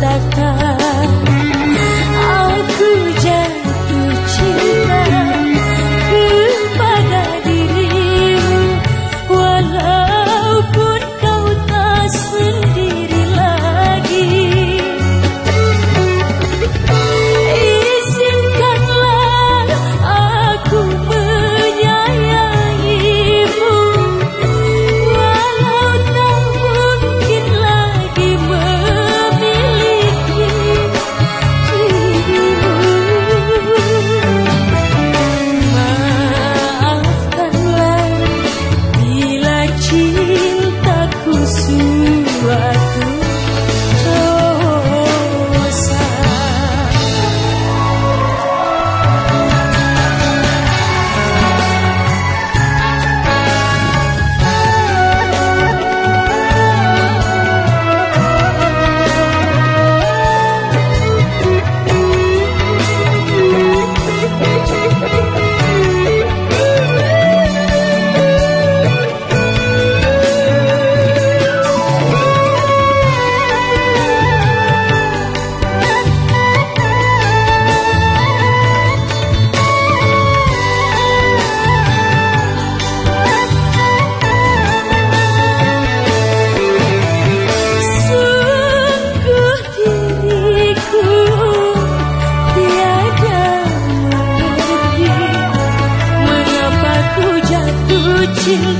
that. 心。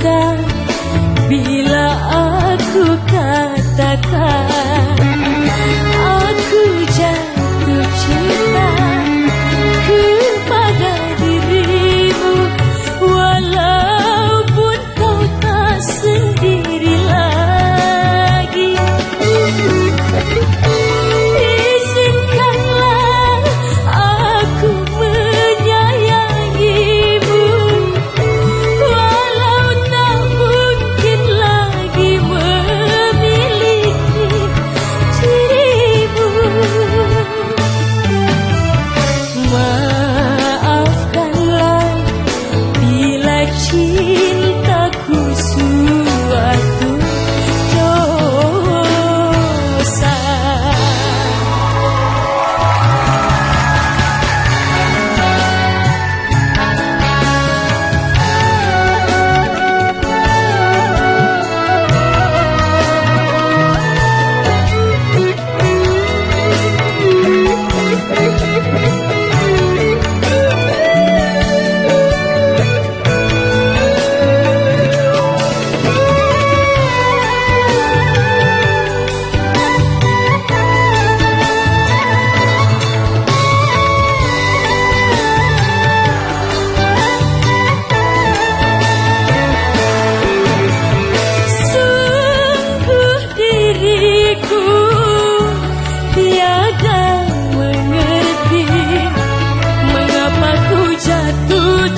Bila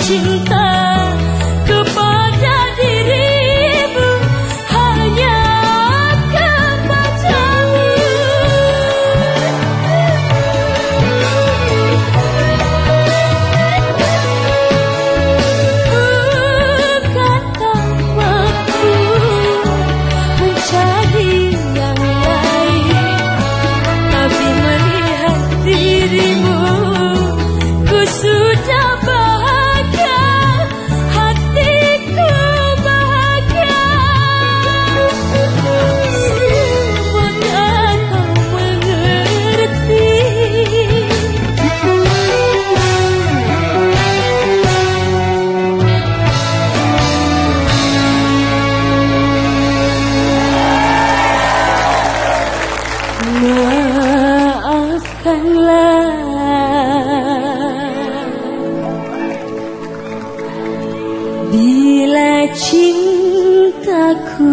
情 Bila cintaku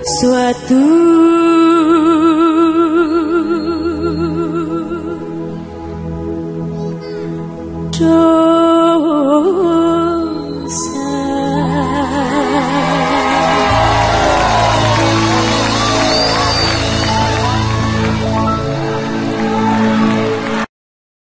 Suatu